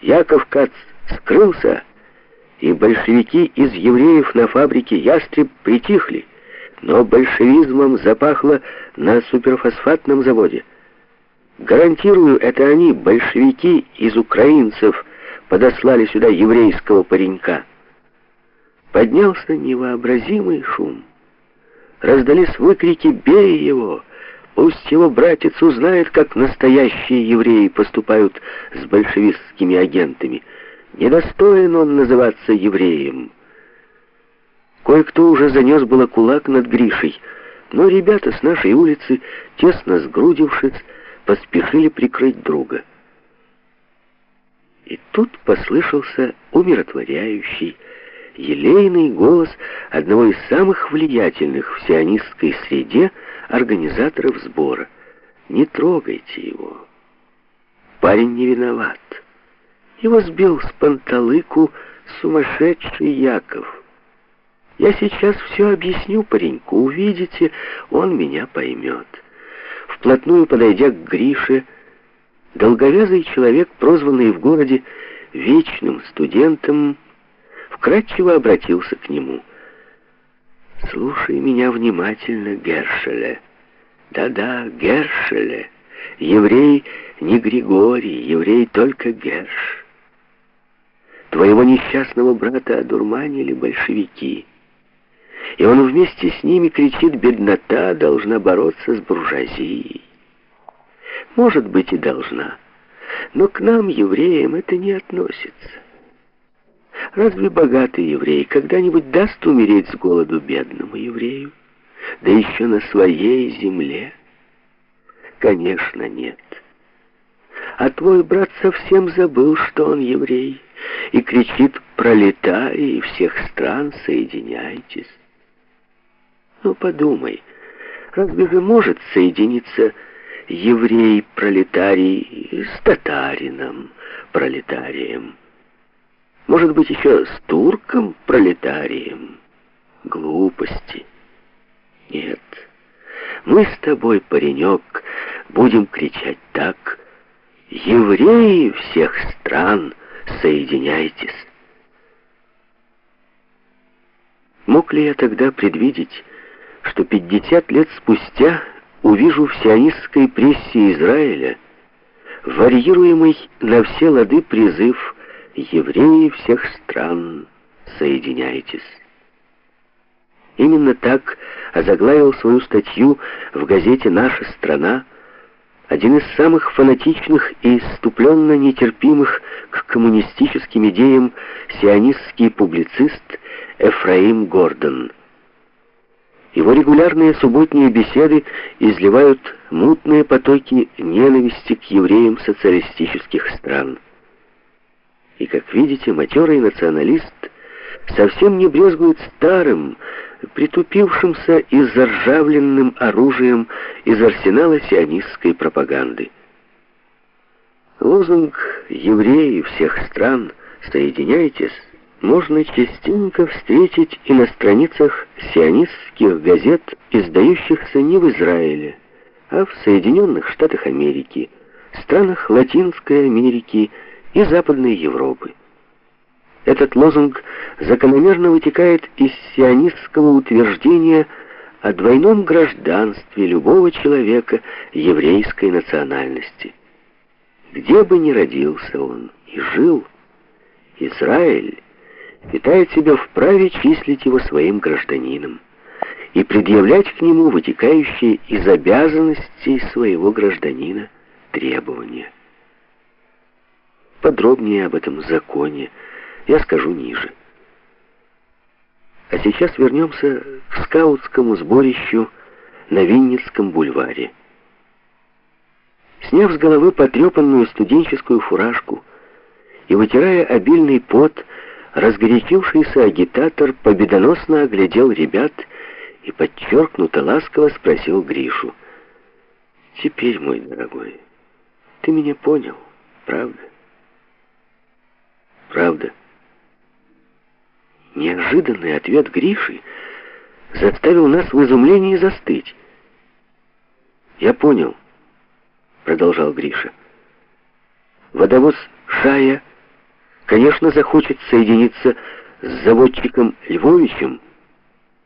Яков Кац скрылся, и большевики из евреев на фабрике «Ястреб» притихли, но большевизмом запахло на суперфосфатном заводе. Гарантирую, это они, большевики из украинцев, подослали сюда еврейского паренька. Поднялся невообразимый шум. Раздались выкрики «Бей его!» Пусть его братец узнает, как настоящие евреи поступают с большевистскими агентами. Недостоин он называться евреем. Кое-кто уже занес было кулак над Гришей, но ребята с нашей улицы, тесно сгрудившись, поспешили прикрыть друга. И тут послышался умиротворяющий, елейный голос одного из самых влиятельных в сионистской среде организаторов сбора. Не трогайте его. Парень не виноват. Его сбил с панталыку сумасшедший Яков. Я сейчас все объясню пареньку, увидите, он меня поймет. Вплотную подойдя к Грише, долговязый человек, прозванный в городе вечным студентом, вкратчиво обратился к нему. «Слушай меня внимательно, Гершеле. Да-да, Гершеле. Еврей не Григорий, еврей только Герш. Твоего несчастного брата одурманили большевики» и он вместе с ними кричит «беднота должна бороться с буржуазией». Может быть и должна, но к нам, евреям, это не относится. Разве богатый еврей когда-нибудь даст умереть с голоду бедному еврею? Да еще на своей земле? Конечно, нет. А твой брат совсем забыл, что он еврей, и кричит «Пролетарии всех стран, соединяйтесь!» Ну, подумай, разве же может соединиться еврей-пролетарий с татарином, пролетарием? Может быть, еще с турком-пролетарием? Глупости. Нет. Мы с тобой, паренек, будем кричать так. Евреи всех стран, соединяйтесь. Мог ли я тогда предвидеть, что 50 лет спустя увижу в сионистской прессе Израиля варьируемый на все лады призыв «Евреи всех стран, соединяйтесь». Именно так озаглавил свою статью в газете «Наша страна» один из самых фанатичных и иступленно нетерпимых к коммунистическим идеям сионистский публицист Эфраим Гордон – его регулярные субботние беседы изливают мутные потоки ненависти к евреям социалистических стран. И, как видите, матерый националист совсем не брезгует старым, притупившимся и заржавленным оружием из арсенала сионистской пропаганды. Лозунг «Евреи всех стран, соединяйтесь» можно частенько встретить и на страницах сионистских газет, издающихся не в Израиле, а в Соединенных Штатах Америки, странах Латинской Америки и Западной Европы. Этот лозунг закономерно вытекает из сионистского утверждения о двойном гражданстве любого человека еврейской национальности. Где бы ни родился он и жил, Израиль считает себя вправе числить его своим гражданином и предъявлять к нему вытекающие из обязанностей своего гражданина требования. Подробнее об этом законе я скажу ниже. А сейчас вернемся к скаутскому сборищу на Винницком бульваре. Сняв с головы потрепанную студенческую фуражку и вытирая обильный пот, Разгорячившийся агитатор победоносно оглядел ребят и подчеркнуто ласково спросил Гришу. «Теперь, мой дорогой, ты меня понял, правда?» «Правда». Неожиданный ответ Гриши заставил нас в изумлении застыть. «Я понял», — продолжал Гриша. «Водовоз Шая конечно, захочет соединиться с заводчиком Львовичем,